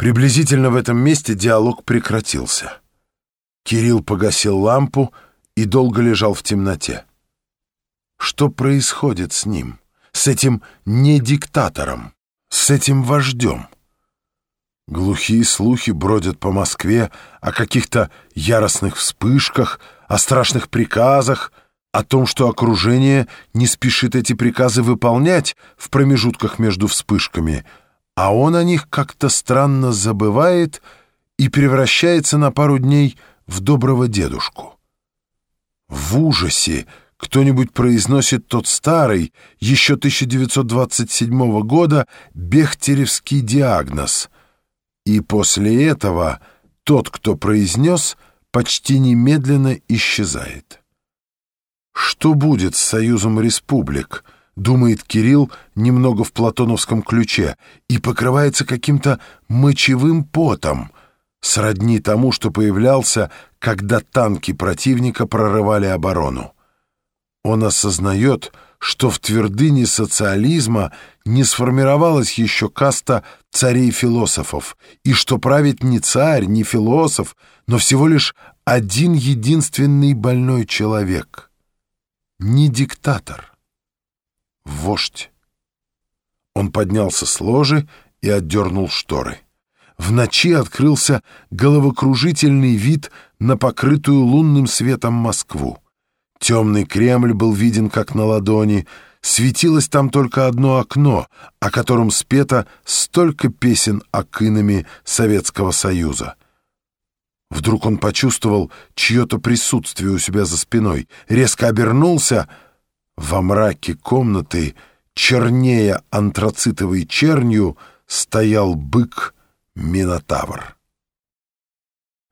Приблизительно в этом месте диалог прекратился. Кирилл погасил лампу и долго лежал в темноте. Что происходит с ним, с этим не диктатором, с этим вождем? Глухие слухи бродят по Москве о каких-то яростных вспышках, о страшных приказах, о том, что окружение не спешит эти приказы выполнять в промежутках между вспышками — а он о них как-то странно забывает и превращается на пару дней в доброго дедушку. В ужасе кто-нибудь произносит тот старый, еще 1927 года, бехтеревский диагноз, и после этого тот, кто произнес, почти немедленно исчезает. Что будет с Союзом Республик — думает Кирилл немного в платоновском ключе, и покрывается каким-то мочевым потом, сродни тому, что появлялся, когда танки противника прорывали оборону. Он осознает, что в твердыне социализма не сформировалась еще каста царей-философов, и что правит не царь, не философ, но всего лишь один единственный больной человек. Не диктатор вождь. Он поднялся с ложи и отдернул шторы. В ночи открылся головокружительный вид на покрытую лунным светом Москву. Темный Кремль был виден как на ладони, светилось там только одно окно, о котором спето столько песен акинами Советского Союза. Вдруг он почувствовал чье-то присутствие у себя за спиной, резко обернулся — во мраке комнаты, чернее антрацитовой чернью, стоял бык-минотавр.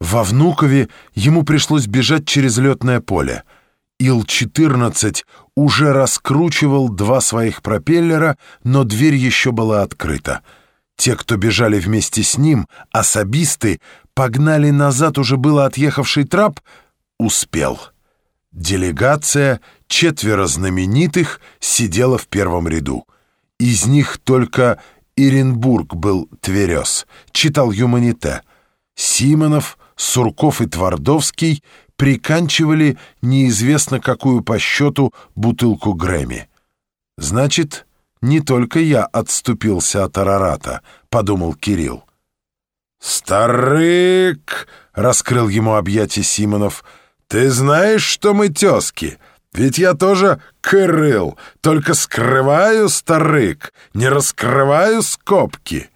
Во Внукове ему пришлось бежать через летное поле. Ил-14 уже раскручивал два своих пропеллера, но дверь еще была открыта. Те, кто бежали вместе с ним, особисты, погнали назад уже было отъехавший трап, успел. Делегация, четверо знаменитых, сидела в первом ряду. Из них только Иренбург был тверез, читал «Юманите». Симонов, Сурков и Твардовский приканчивали неизвестно какую по счету бутылку Грэмми. «Значит, не только я отступился от Арарата», — подумал Кирилл. «Старык!» — раскрыл ему объятие Симонов — «Ты знаешь, что мы тезки? Ведь я тоже кырыл, только скрываю старык, не раскрываю скобки».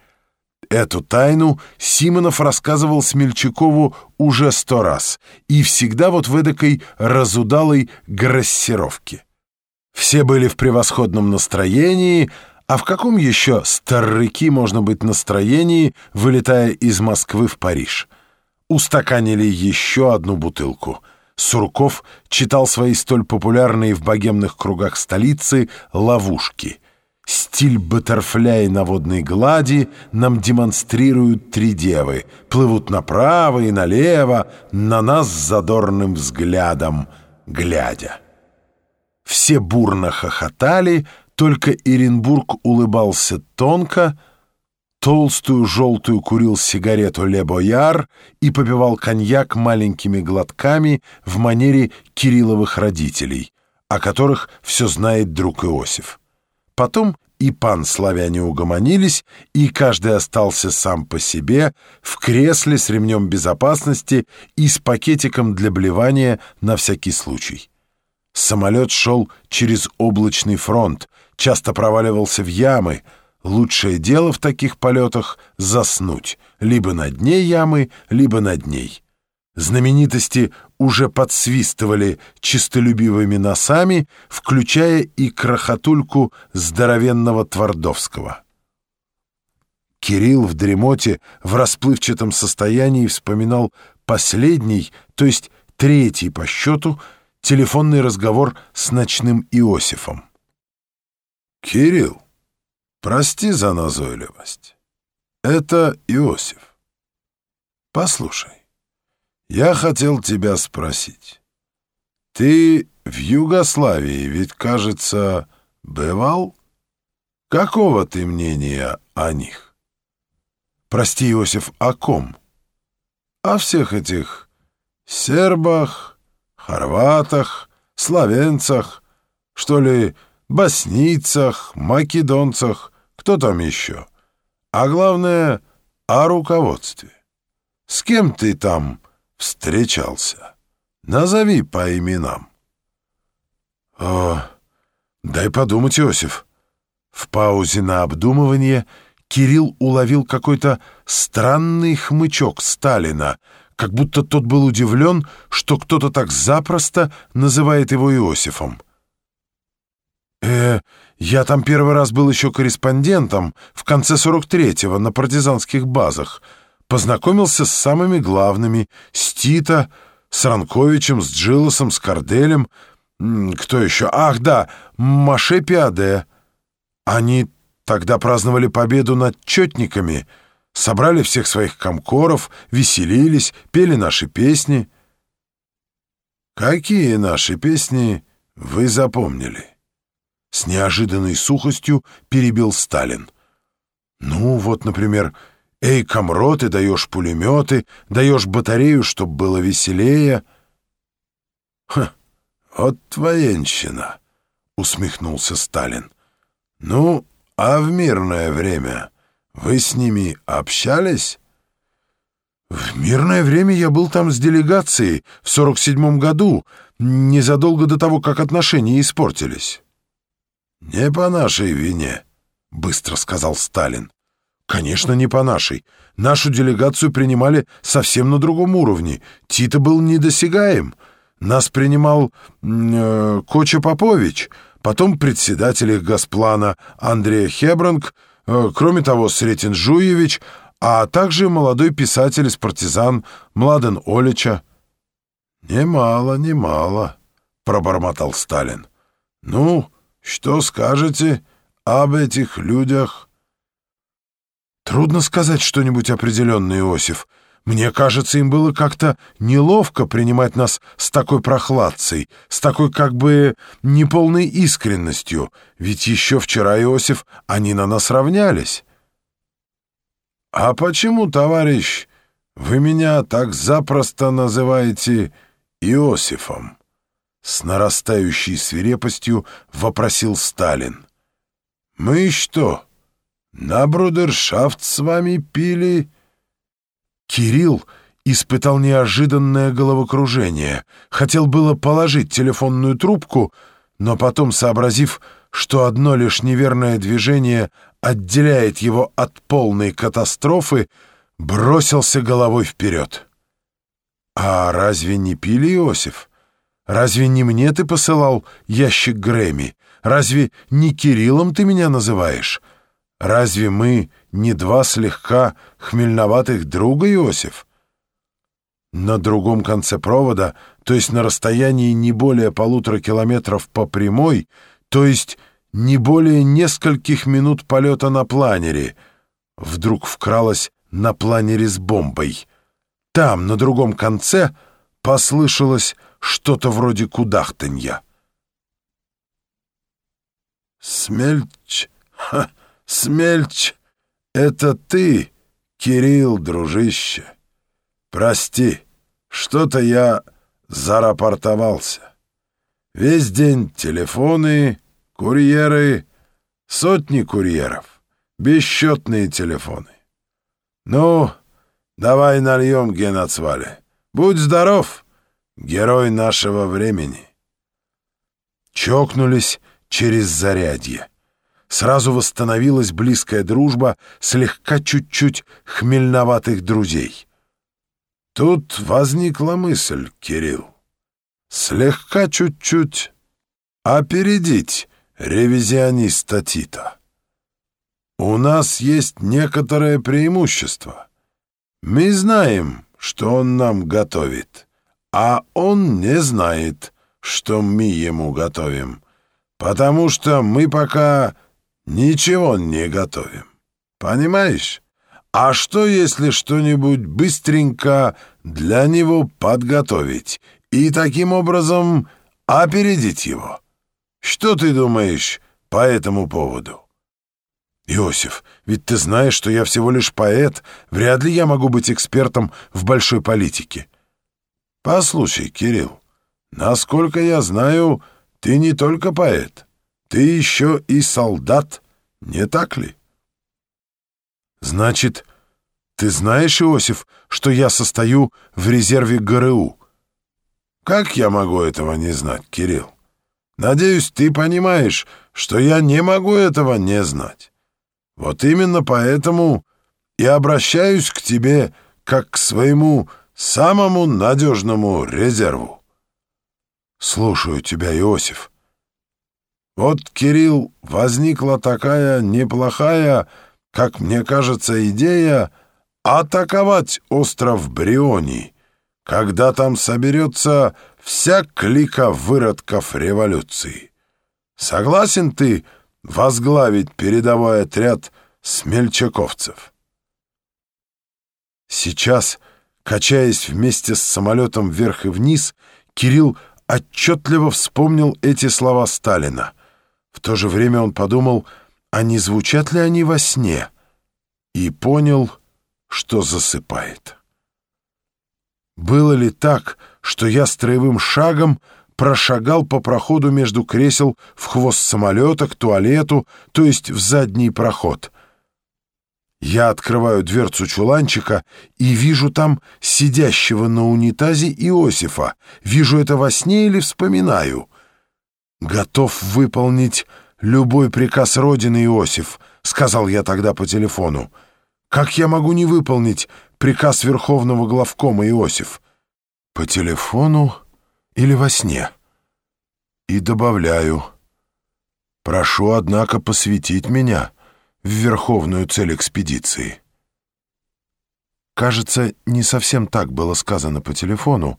Эту тайну Симонов рассказывал Смельчакову уже сто раз, и всегда вот в эдакой разудалой грассировке. Все были в превосходном настроении, а в каком еще старыки можно быть настроении, вылетая из Москвы в Париж? Устаканили еще одну бутылку — Сурков читал свои столь популярные в богемных кругах столицы «Ловушки». Стиль баттерфляй на водной глади нам демонстрируют три девы, плывут направо и налево, на нас задорным взглядом глядя. Все бурно хохотали, только Иренбург улыбался тонко, толстую желтую курил сигарету Ле Бояр и попивал коньяк маленькими глотками в манере Кирилловых родителей, о которых все знает друг Иосиф. Потом и пан славяне угомонились, и каждый остался сам по себе в кресле с ремнем безопасности и с пакетиком для блевания на всякий случай. Самолет шел через облачный фронт, часто проваливался в ямы — Лучшее дело в таких полетах — заснуть, либо на дне ямы, либо над ней. Знаменитости уже подсвистывали чистолюбивыми носами, включая и крохотульку здоровенного Твардовского. Кирилл в дремоте в расплывчатом состоянии вспоминал последний, то есть третий по счету, телефонный разговор с ночным Иосифом. «Кирилл, Прости за назойливость. Это Иосиф. Послушай, я хотел тебя спросить. Ты в Югославии ведь, кажется, бывал? Какого ты мнения о них? Прости, Иосиф, о ком? О всех этих сербах, хорватах, словенцах, что ли, боснийцах, македонцах, кто там еще? А главное, о руководстве. С кем ты там встречался? Назови по именам. О, дай подумать, Иосиф. В паузе на обдумывание Кирилл уловил какой-то странный хмычок Сталина, как будто тот был удивлен, что кто-то так запросто называет его Иосифом. «Э, я там первый раз был еще корреспондентом в конце 43-го на партизанских базах. Познакомился с самыми главными — с Тита, с Ранковичем, с Джилосом, с Корделем. Кто еще? Ах, да, Маше Пиаде. Они тогда праздновали победу над четниками, собрали всех своих комкоров, веселились, пели наши песни. Какие наши песни вы запомнили? С неожиданной сухостью перебил Сталин. Ну, вот, например, «Эй, комрод, ты даешь пулеметы, даешь батарею, чтоб было веселее». «Ха, вот военщина», — усмехнулся Сталин. «Ну, а в мирное время вы с ними общались?» «В мирное время я был там с делегацией в сорок седьмом году, незадолго до того, как отношения испортились». «Не по нашей вине», — быстро сказал Сталин. «Конечно, не по нашей. Нашу делегацию принимали совсем на другом уровне. Тита был недосягаем. Нас принимал э, Коча Попович, потом председатель их Госплана Андрея Хебранг, э, кроме того, Сретен Жуевич, а также молодой писатель из партизан Младен Олича». «Немало, немало», — пробормотал Сталин. «Ну...» Что скажете об этих людях?» «Трудно сказать что-нибудь определенное, Иосиф. Мне кажется, им было как-то неловко принимать нас с такой прохладцей, с такой как бы неполной искренностью, ведь еще вчера, Иосиф, они на нас равнялись». «А почему, товарищ, вы меня так запросто называете Иосифом?» С нарастающей свирепостью вопросил Сталин. «Мы что, на брудершафт с вами пили?» Кирилл испытал неожиданное головокружение. Хотел было положить телефонную трубку, но потом, сообразив, что одно лишь неверное движение отделяет его от полной катастрофы, бросился головой вперед. «А разве не пили, Иосиф?» Разве не мне ты посылал ящик Грэмми? Разве не Кириллом ты меня называешь? Разве мы не два слегка хмельноватых друга, Иосиф? На другом конце провода, то есть на расстоянии не более полутора километров по прямой, то есть не более нескольких минут полета на планере, вдруг вкралась на планере с бомбой. Там, на другом конце, послышалось что-то вроде кудахтанья. «Смельч, ха, смельч, это ты, Кирилл, дружище. Прости, что-то я зарапортовался. Весь день телефоны, курьеры, сотни курьеров, бесчетные телефоны. Ну, давай нальем, Генацвале. Будь здоров!» Герой нашего времени. Чокнулись через зарядье. Сразу восстановилась близкая дружба слегка чуть-чуть хмельноватых друзей. Тут возникла мысль, Кирилл. Слегка чуть-чуть опередить ревизиониста Тита. У нас есть некоторое преимущество. Мы знаем, что он нам готовит а он не знает, что мы ему готовим, потому что мы пока ничего не готовим. Понимаешь? А что, если что-нибудь быстренько для него подготовить и таким образом опередить его? Что ты думаешь по этому поводу? Иосиф, ведь ты знаешь, что я всего лишь поэт, вряд ли я могу быть экспертом в большой политике. Послушай, Кирилл, насколько я знаю, ты не только поэт, ты еще и солдат, не так ли? Значит, ты знаешь, Иосиф, что я состою в резерве ГРУ? Как я могу этого не знать, Кирилл? Надеюсь, ты понимаешь, что я не могу этого не знать. Вот именно поэтому и обращаюсь к тебе как к своему самому надежному резерву. Слушаю тебя, Иосиф. Вот, Кирилл, возникла такая неплохая, как мне кажется, идея атаковать остров Бриони, когда там соберется вся клика выродков революции. Согласен ты возглавить передовой отряд смельчаковцев? Сейчас, качаясь вместе с самолетом вверх и вниз, Кирилл отчетливо вспомнил эти слова Сталина. В то же время он подумал, а не звучат ли они во сне, и понял, что засыпает. Было ли так, что я строевым шагом прошагал по проходу между кресел в хвост самолета к туалету, то есть в задний проход? Я открываю дверцу чуланчика и вижу там сидящего на унитазе Иосифа. Вижу это во сне или вспоминаю. Готов выполнить любой приказ Родины, Иосиф, сказал я тогда по телефону. Как я могу не выполнить приказ Верховного главкома Иосиф? По телефону или во сне? И добавляю. Прошу, однако, посвятить меня в верховную цель экспедиции. Кажется, не совсем так было сказано по телефону.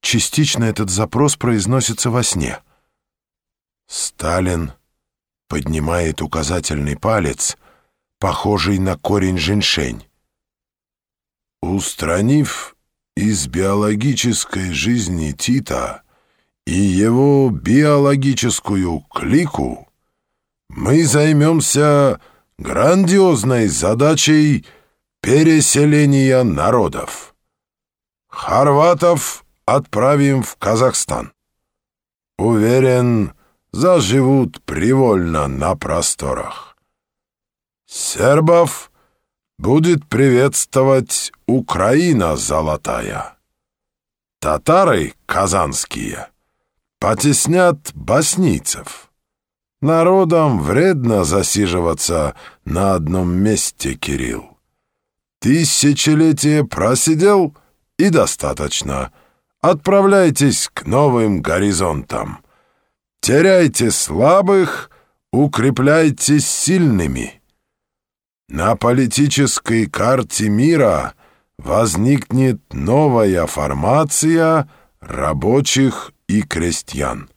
Частично этот запрос произносится во сне. Сталин поднимает указательный палец — похожий на корень женьшень. Устранив из биологической жизни Тита и его биологическую клику, мы займемся грандиозной задачей переселения народов. Хорватов отправим в Казахстан. Уверен, заживут привольно на просторах. Сербов будет приветствовать Украина золотая. Татары казанские потеснят боснийцев. Народам вредно засиживаться на одном месте, Кирилл. Тысячелетие просидел и достаточно. Отправляйтесь к новым горизонтам. Теряйте слабых, укрепляйтесь сильными. На политической карте мира возникнет новая формация рабочих и крестьян.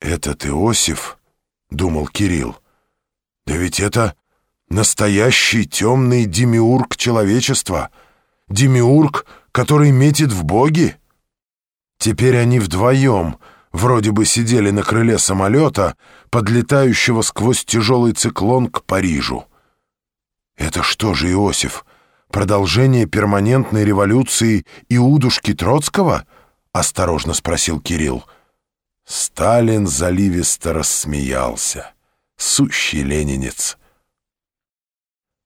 «Этот Иосиф», — думал Кирилл, — «да ведь это настоящий темный демиург человечества, демиург, который метит в боги. Теперь они вдвоем — вроде бы сидели на крыле самолета, подлетающего сквозь тяжелый циклон к Парижу. Это что же, Иосиф, продолжение перманентной революции Иудушки Троцкого? Осторожно спросил Кирилл. Сталин заливисто рассмеялся. Сущий ленинец.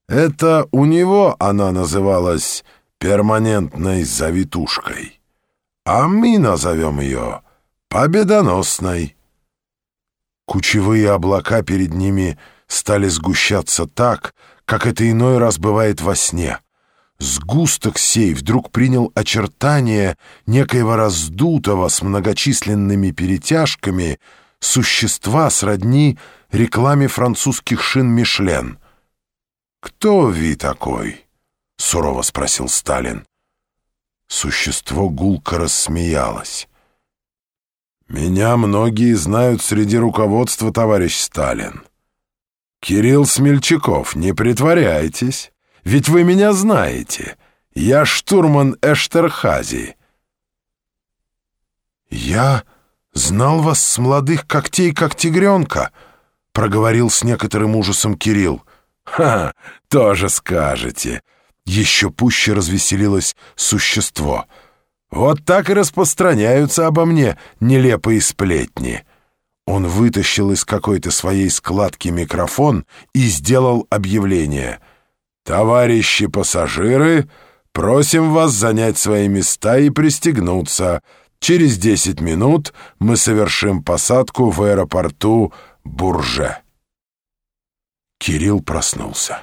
Это у него она называлась перманентной завитушкой. А мы назовем ее победоносной. Кучевые облака перед ними стали сгущаться так, как это иной раз бывает во сне. Сгусток сей вдруг принял очертания некоего раздутого с многочисленными перетяжками существа сродни рекламе французских шин «Мишлен». «Кто ви такой?» — сурово спросил Сталин. Существо гулко рассмеялось. Меня многие знают среди руководства, товарищ Сталин. Кирилл Смельчаков, не притворяйтесь, ведь вы меня знаете. Я штурман Эштерхази. Я знал вас с молодых когтей, как тигренка, проговорил с некоторым ужасом Кирилл. «Ха, тоже скажете!» Еще пуще развеселилось существо. «Вот так и распространяются обо мне нелепые сплетни». Он вытащил из какой-то своей складки микрофон и сделал объявление. «Товарищи пассажиры, просим вас занять свои места и пристегнуться. Через десять минут мы совершим посадку в аэропорту Бурже». Кирилл проснулся.